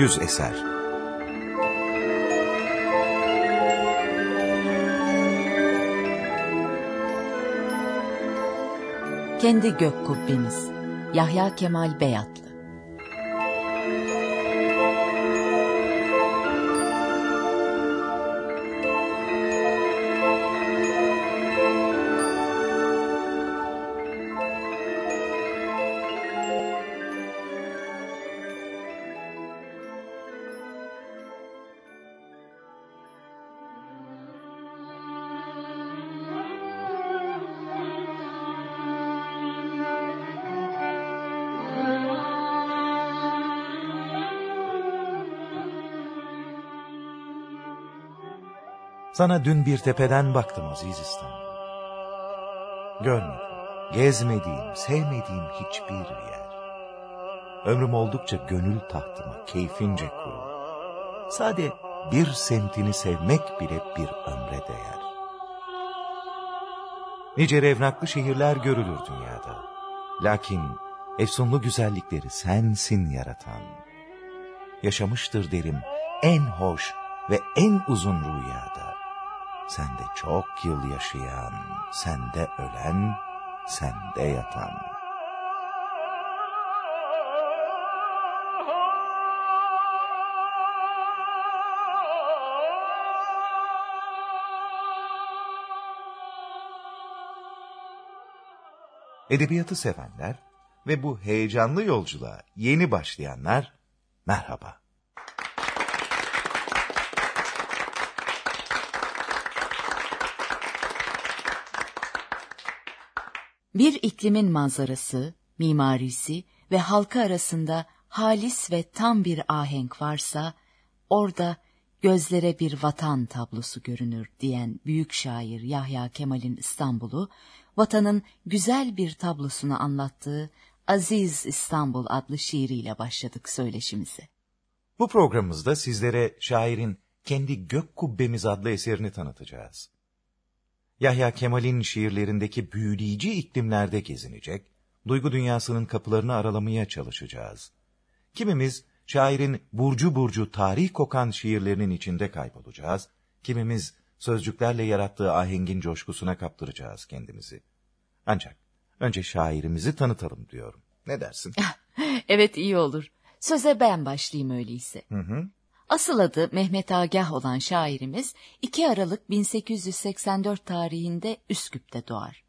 Yüz eser. Kendi gök kubbemiz. Yahya Kemal Beyatlı. Sana dün bir tepeden baktım Aziz İstanbul. Görmedim, gezmediğim, sevmediğim hiçbir yer. Ömrüm oldukça gönül tahtıma keyfince kurul. Sade bir semtini sevmek bile bir ömre değer. Nice revnaklı şehirler görülür dünyada. Lakin efsunlu güzellikleri sensin yaratan. Yaşamıştır derim en hoş ve en uzun rüyada. Sende çok yıl yaşayan, sende ölen, sende yatan. Edebiyatı sevenler ve bu heyecanlı yolculuğa yeni başlayanlar merhaba. Bir iklimin manzarası, mimarisi ve halkı arasında halis ve tam bir ahenk varsa, orada gözlere bir vatan tablosu görünür diyen büyük şair Yahya Kemal'in İstanbul'u, vatanın güzel bir tablosunu anlattığı Aziz İstanbul adlı şiiriyle başladık söyleşimize. Bu programımızda sizlere şairin Kendi Gök Kubbemiz adlı eserini tanıtacağız. Yahya Kemal'in şiirlerindeki büyüleyici iklimlerde gezinecek, duygu dünyasının kapılarını aralamaya çalışacağız. Kimimiz şairin burcu burcu tarih kokan şiirlerinin içinde kaybolacağız, kimimiz sözcüklerle yarattığı ahengin coşkusuna kaptıracağız kendimizi. Ancak önce şairimizi tanıtalım diyorum. Ne dersin? evet iyi olur. Söze ben başlayayım öyleyse. Hı hı. Asıl adı Mehmet Agah olan şairimiz 2 Aralık 1884 tarihinde Üsküp'te doğar.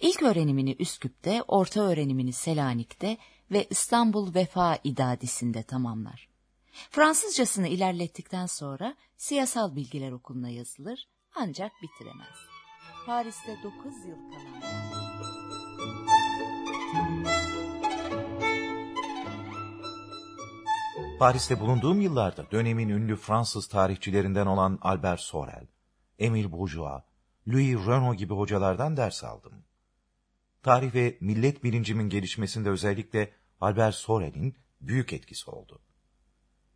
İlk öğrenimini Üsküp'te, orta öğrenimini Selanik'te ve İstanbul Vefa İdadisi'nde tamamlar. Fransızcasını ilerlettikten sonra siyasal bilgiler okuluna yazılır ancak bitiremez. Paris'te 9 yıl kalan Paris'te bulunduğum yıllarda dönemin ünlü Fransız tarihçilerinden olan Albert Sorel, Emile Bourgeois, Louis Renaud gibi hocalardan ders aldım. Tarih ve millet bilincimin gelişmesinde özellikle Albert Sorel'in büyük etkisi oldu.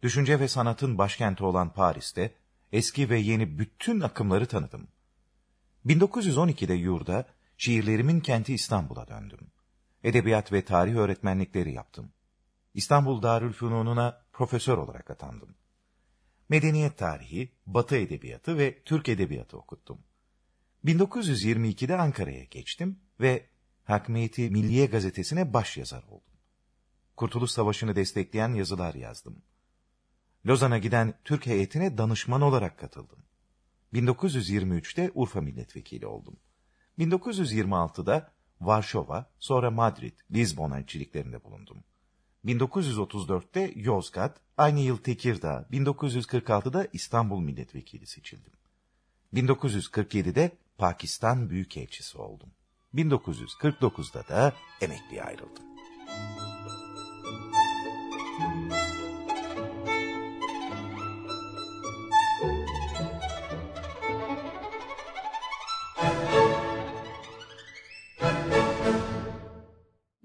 Düşünce ve sanatın başkenti olan Paris'te eski ve yeni bütün akımları tanıdım. 1912'de yurda şiirlerimin kenti İstanbul'a döndüm. Edebiyat ve tarih öğretmenlikleri yaptım. İstanbul Darülfünun'una profesör olarak atandım. Medeniyet tarihi, Batı edebiyatı ve Türk edebiyatı okuttum. 1922'de Ankara'ya geçtim ve Hakmiyeti Milliye gazetesine başyazar oldum. Kurtuluş Savaşı'nı destekleyen yazılar yazdım. Lozan'a giden Türk heyetine danışman olarak katıldım. 1923'te Urfa milletvekili oldum. 1926'da Varşova, sonra Madrid, Lizbon elçiliklerinde bulundum. 1934'te Yozgat, aynı yıl Tekirdağ, 1946'da İstanbul milletvekili seçildim. 1947'de Pakistan Büyükelçisi oldum. 1949'da da emekliye ayrıldım.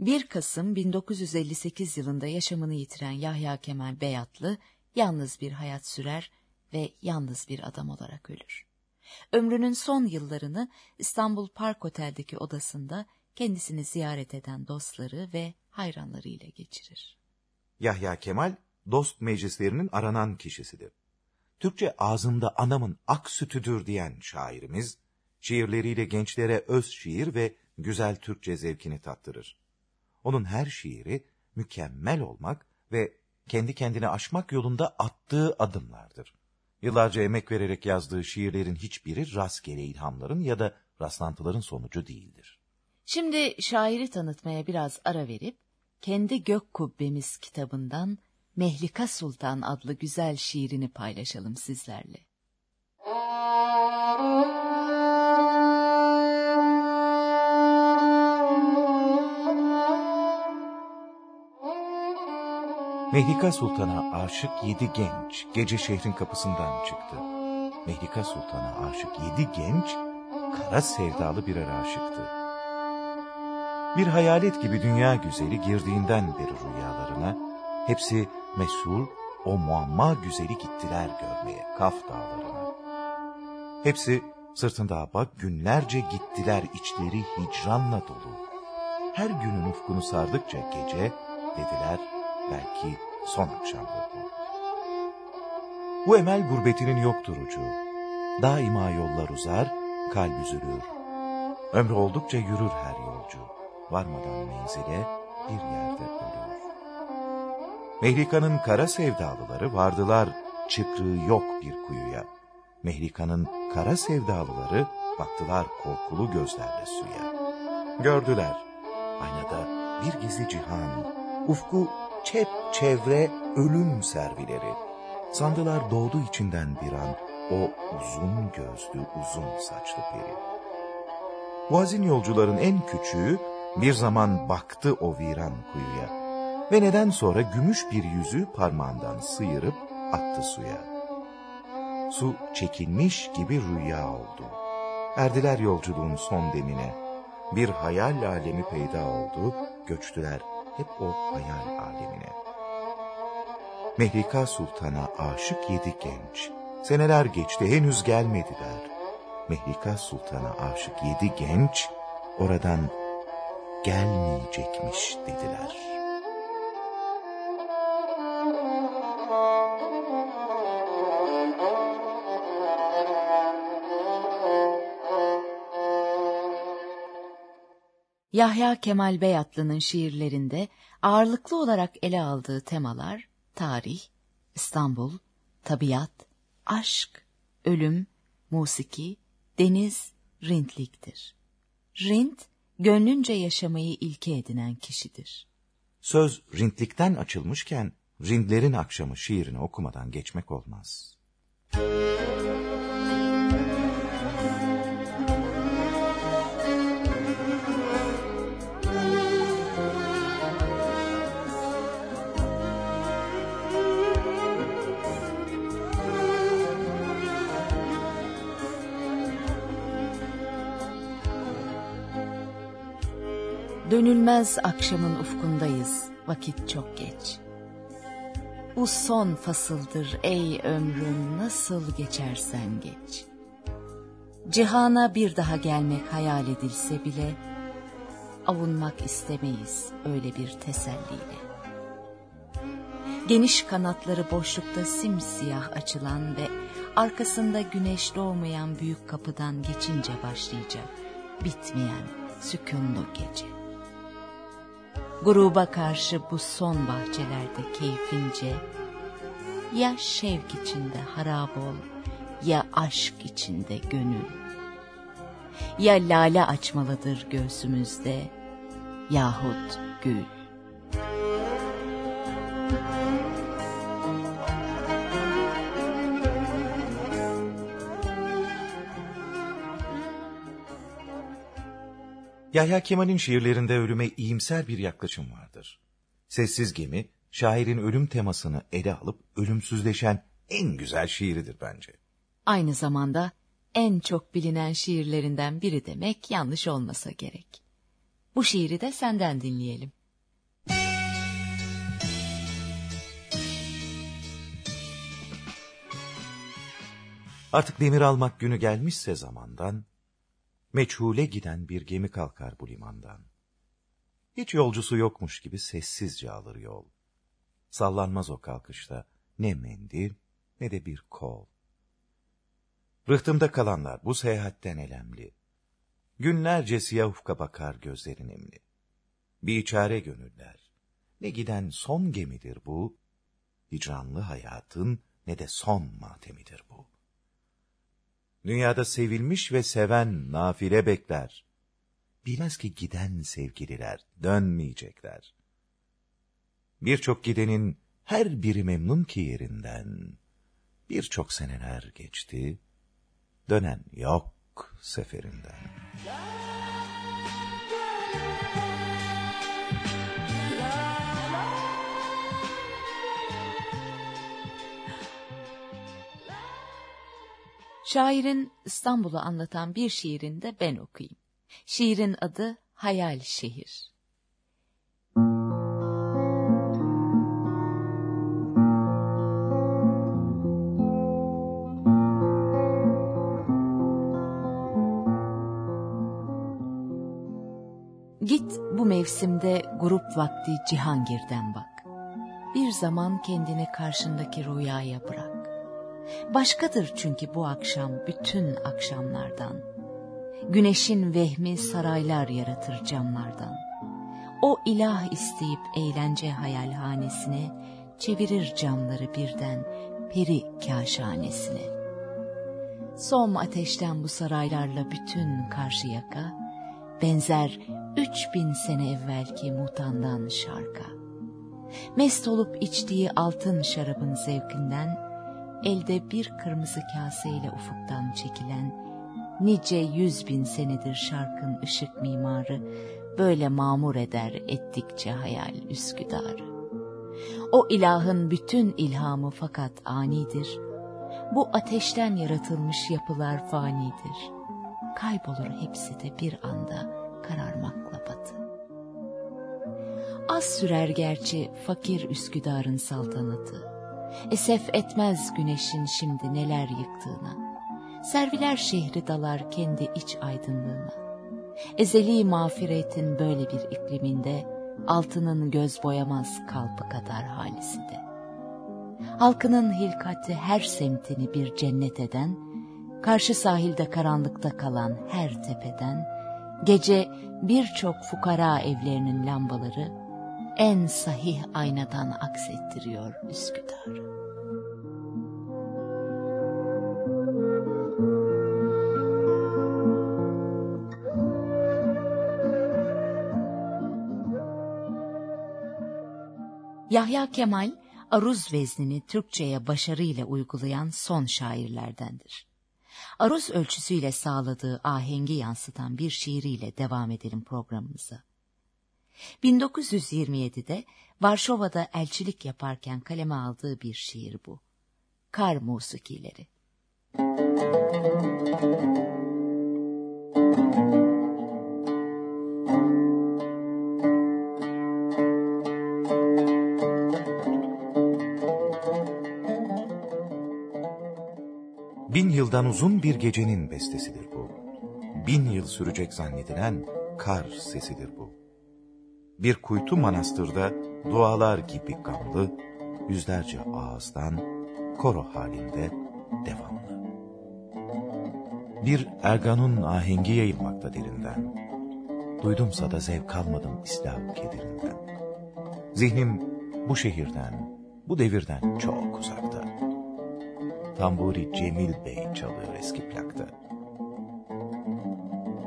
Bir Kasım 1958 yılında yaşamını yitiren Yahya Kemal Beyatlı yalnız bir hayat sürer ve yalnız bir adam olarak ölür. Ömrünün son yıllarını İstanbul Park Otel'deki odasında kendisini ziyaret eden dostları ve hayranlarıyla geçirir. Yahya Kemal dost meclislerinin aranan kişisidir. Türkçe ağzımda anamın ak sütüdür diyen şairimiz, şiirleriyle gençlere öz şiir ve güzel Türkçe zevkini tattırır. Onun her şiiri mükemmel olmak ve kendi kendine aşmak yolunda attığı adımlardır. Yıllarca emek vererek yazdığı şiirlerin hiçbiri rastgele ilhamların ya da rastlantıların sonucu değildir. Şimdi şairi tanıtmaya biraz ara verip, kendi Gök Kubbemiz kitabından Mehlika Sultan adlı güzel şiirini paylaşalım sizlerle. Mehlika Sultan'a aşık yedi genç gece şehrin kapısından çıktı. Mehlika Sultan'a aşık yedi genç kara sevdalı birer aşıktı. Bir hayalet gibi dünya güzeli girdiğinden beri rüyalarına hepsi mesul o muamma güzeli gittiler görmeye Kaf dağlarına. Hepsi sırtında bak günlerce gittiler içleri hicranla dolu. Her günün ufkunu sardıkça gece dediler belki son akşamdır bu. Bu emel gurbetinin yoktur ucu. Daima yollar uzar, kalp üzülür. Ömrü oldukça yürür her yolcu. Varmadan menzile bir yerde ölür. Mehlika'nın kara sevdalıları vardılar çıkrığı yok bir kuyuya. Mehlika'nın kara sevdalıları baktılar korkulu gözlerle suya. Gördüler aynada bir gizli cihan, ufku çep çevre ölüm servileri. Sandılar doğdu içinden bir an o uzun gözlü uzun saçlı peri. Bu hazin yolcuların en küçüğü bir zaman baktı o viran kuyuya ve neden sonra gümüş bir yüzü parmağından sıyırıp attı suya. Su çekilmiş gibi rüya oldu. Erdiler yolculuğun son demine. Bir hayal alemi peyda oldu, göçtüler hep o hayal alemine. Mehlika Sultan'a aşık yedi genç, seneler geçti henüz gelmediler. Mehlika Sultan'a aşık yedi genç, oradan gelmeyecekmiş dediler. Yahya Kemal Beyatlı'nın şiirlerinde ağırlıklı olarak ele aldığı temalar tarih, İstanbul, tabiat, aşk, ölüm, musiki, deniz, rintliktir. Rint, gönlünce yaşamayı ilke edinen kişidir. Söz rintlikten açılmışken, rindlerin akşamı şiirini okumadan geçmek olmaz. Dönülmez akşamın ufkundayız, vakit çok geç. Bu son fasıldır ey ömrüm, nasıl geçersen geç. Cihana bir daha gelmek hayal edilse bile, avunmak istemeyiz öyle bir teselliyle. Geniş kanatları boşlukta simsiyah açılan ve arkasında güneş doğmayan büyük kapıdan geçince başlayacak bitmeyen sükunlu gece. Gruba karşı bu son bahçelerde keyfince, ya şevk içinde harap ol, ya aşk içinde gönül. Ya lale açmalıdır göğsümüzde, yahut gül. Yahya Kemal'in şiirlerinde ölüme iyimser bir yaklaşım vardır. Sessiz Gemi, şairin ölüm temasını ele alıp ölümsüzleşen en güzel şiiridir bence. Aynı zamanda en çok bilinen şiirlerinden biri demek yanlış olmasa gerek. Bu şiiri de senden dinleyelim. Artık demir almak günü gelmişse zamandan, meçhule giden bir gemi kalkar bu limandan. Hiç yolcusu yokmuş gibi sessizce alır yol. Sallanmaz o kalkışta ne mendil ne de bir kol. Rıhtımda kalanlar bu seyahatten elemli. Günlerce siyah ufka bakar gözlerin emli. Bir içare gönüller. Ne giden son gemidir bu, hicranlı hayatın ne de son matemidir bu. Dünyada sevilmiş ve seven nafile bekler. Bilmez ki giden sevgililer dönmeyecekler. Birçok gidenin her biri memnun ki yerinden. Birçok seneler geçti, dönen yok seferinden. Şairin İstanbul'u anlatan bir şiirinde ben okuyayım. Şiirin adı Hayal Şehir. Git bu mevsimde grup vakti Cihangir'den bak. Bir zaman kendini karşındaki rüyaya bırak. Başkadır çünkü bu akşam bütün akşamlardan. Güneşin vehmi saraylar yaratır camlardan. O ilah isteyip eğlence hayalhanesine çevirir camları birden peri kaşhanesine. Som ateşten bu saraylarla bütün karşı yaka, benzer üç bin sene evvelki mutandan şarka. Mest olup içtiği altın şarabın zevkinden, elde bir kırmızı kaseyle ufuktan çekilen, nice yüz bin senedir şarkın ışık mimarı, böyle mamur eder ettikçe hayal Üsküdar'ı. O ilahın bütün ilhamı fakat anidir, bu ateşten yaratılmış yapılar fanidir. Kaybolur hepsi de bir anda kararmakla batı. Az sürer gerçi fakir Üsküdar'ın saltanatı. Esef etmez güneşin şimdi neler yıktığına. Serviler şehri dalar kendi iç aydınlığına. Ezeli mağfiretin böyle bir ikliminde altının göz boyamaz kalpı kadar halisinde. Halkının hilkati her semtini bir cennet eden, karşı sahilde karanlıkta kalan her tepeden, gece birçok fukara evlerinin lambaları, en sahih aynadan aksettiriyor Üsküdar. Yahya Kemal, aruz veznini Türkçe'ye başarıyla uygulayan son şairlerdendir. Aruz ölçüsüyle sağladığı ahengi yansıtan bir şiiriyle devam edelim programımıza. 1927'de Varşova'da elçilik yaparken kaleme aldığı bir şiir bu. Kar Musikileri. Bin yıldan uzun bir gecenin bestesidir bu. Bin yıl sürecek zannedilen kar sesidir bu bir kuytu manastırda dualar gibi gamlı, yüzlerce ağızdan koro halinde devamlı. Bir erganun ahengi yayılmakta derinden. Duydumsa da zevk almadım İslam kedirinden. Zihnim bu şehirden, bu devirden çok uzakta. Tamburi Cemil Bey çalıyor eski plakta.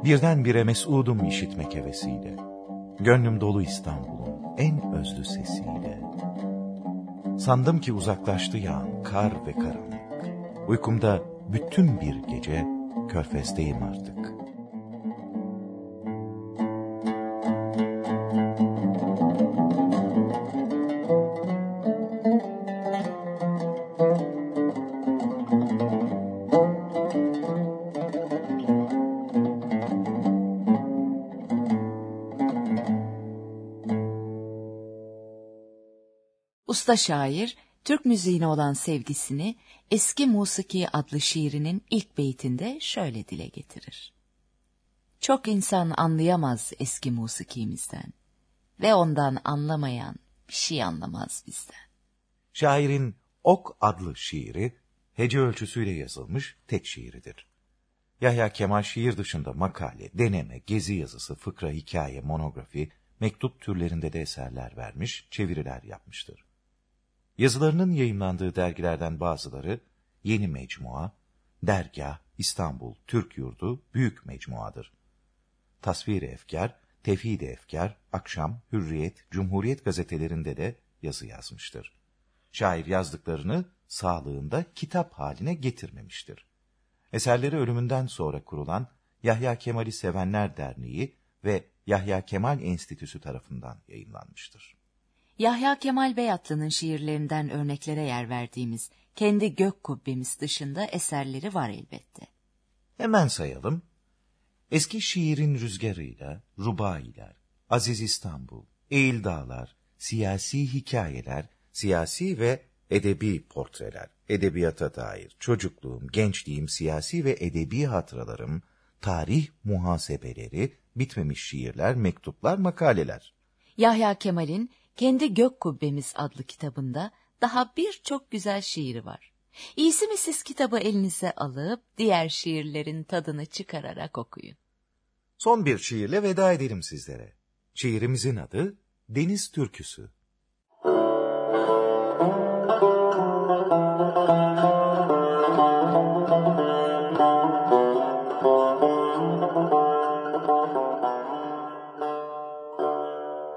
Birdenbire mesudum işitmek hevesiyle. Gönlüm dolu İstanbul'un en özlü sesiyle. Sandım ki uzaklaştı yağan kar ve karanlık. Uykumda bütün bir gece körfezdeyim artık. Usta şair, Türk müziğine olan sevgisini Eski Musiki adlı şiirinin ilk beytinde şöyle dile getirir. Çok insan anlayamaz eski musikimizden ve ondan anlamayan bir şey anlamaz bizden. Şairin Ok adlı şiiri, hece ölçüsüyle yazılmış tek şiiridir. Yahya Kemal şiir dışında makale, deneme, gezi yazısı, fıkra, hikaye, monografi, mektup türlerinde de eserler vermiş, çeviriler yapmıştır. Yazılarının yayımlandığı dergilerden bazıları Yeni Mecmua, Dergah, İstanbul, Türk Yurdu, Büyük Mecmuadır. Tasvir-i Efkar, Tevhid-i Efkar, Akşam, Hürriyet, Cumhuriyet gazetelerinde de yazı yazmıştır. Şair yazdıklarını sağlığında kitap haline getirmemiştir. Eserleri ölümünden sonra kurulan Yahya Kemal'i Sevenler Derneği ve Yahya Kemal Enstitüsü tarafından yayınlanmıştır. Yahya Kemal Beyatlı'nın şiirlerinden örneklere yer verdiğimiz kendi gök kubbemiz dışında eserleri var elbette. Hemen sayalım. Eski şiirin rüzgarıyla, rubailer, Aziz İstanbul, Eğil Dağlar, siyasi hikayeler, siyasi ve edebi portreler, edebiyata dair çocukluğum, gençliğim, siyasi ve edebi hatıralarım, tarih muhasebeleri, bitmemiş şiirler, mektuplar, makaleler. Yahya Kemal'in Kendi Gök Kubbemiz adlı kitabında daha birçok güzel şiiri var. İyisi mi siz kitabı elinize alıp diğer şiirlerin tadını çıkararak okuyun. Son bir şiirle veda edelim sizlere. Şiirimizin adı Deniz Türküsü.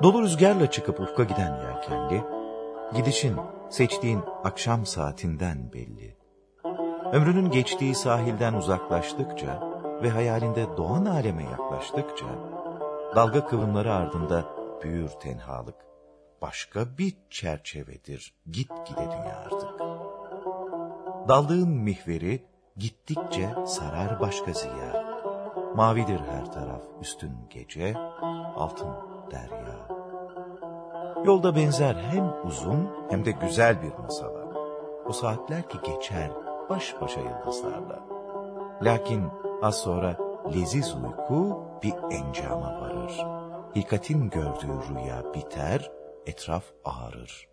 Dolu rüzgarla çıkıp ufka giden yelkenli, gidişin, seçtiğin akşam saatinden belli. Ömrünün geçtiği sahilden uzaklaştıkça ve hayalinde doğan aleme yaklaştıkça, dalga kıvımları ardında büyür tenhalık. Başka bir çerçevedir, git gide dünya artık. Daldığın mihveri gittikçe sarar başka ziya. Mavidir her taraf üstün gece, altın derya. Yolda benzer hem uzun hem de güzel bir masala. O saatler ki geçer baş başa yıldızlarla. Lakin az sonra leziz uyku bir encama varır. Hikatin gördüğü rüya biter, etraf ağrır.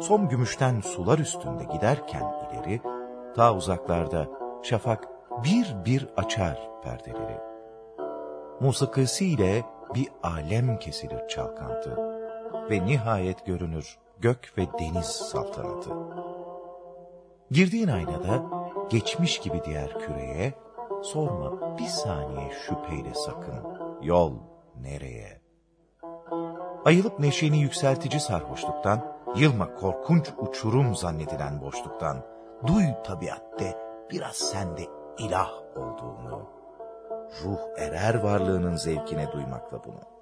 Son gümüşten sular üstünde giderken ileri, ta uzaklarda şafak bir bir açar perdeleri. Musikisiyle bir alem kesilir çalkantı ve nihayet görünür gök ve deniz saltanatı. Girdiğin aynada geçmiş gibi diğer küreye, sorma bir saniye şüpheyle sakın, yol nereye? Ayılıp neşeni yükseltici sarhoşluktan, yılma korkunç uçurum zannedilen boşluktan, duy tabiatte biraz sende ilah olduğunu. Ruh erer varlığının zevkine duymakla bunu.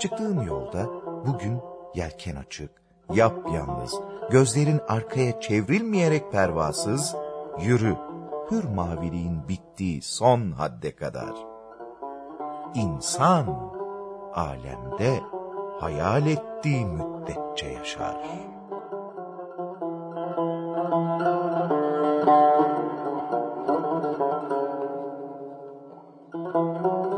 Çıktığın yolda bugün yelken açık, yap yalnız, gözlerin arkaya çevrilmeyerek pervasız, yürü, hür maviliğin bittiği son hadde kadar. İnsan, alemde hayal ettiği müddetçe yaşar. Bu